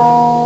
Oh.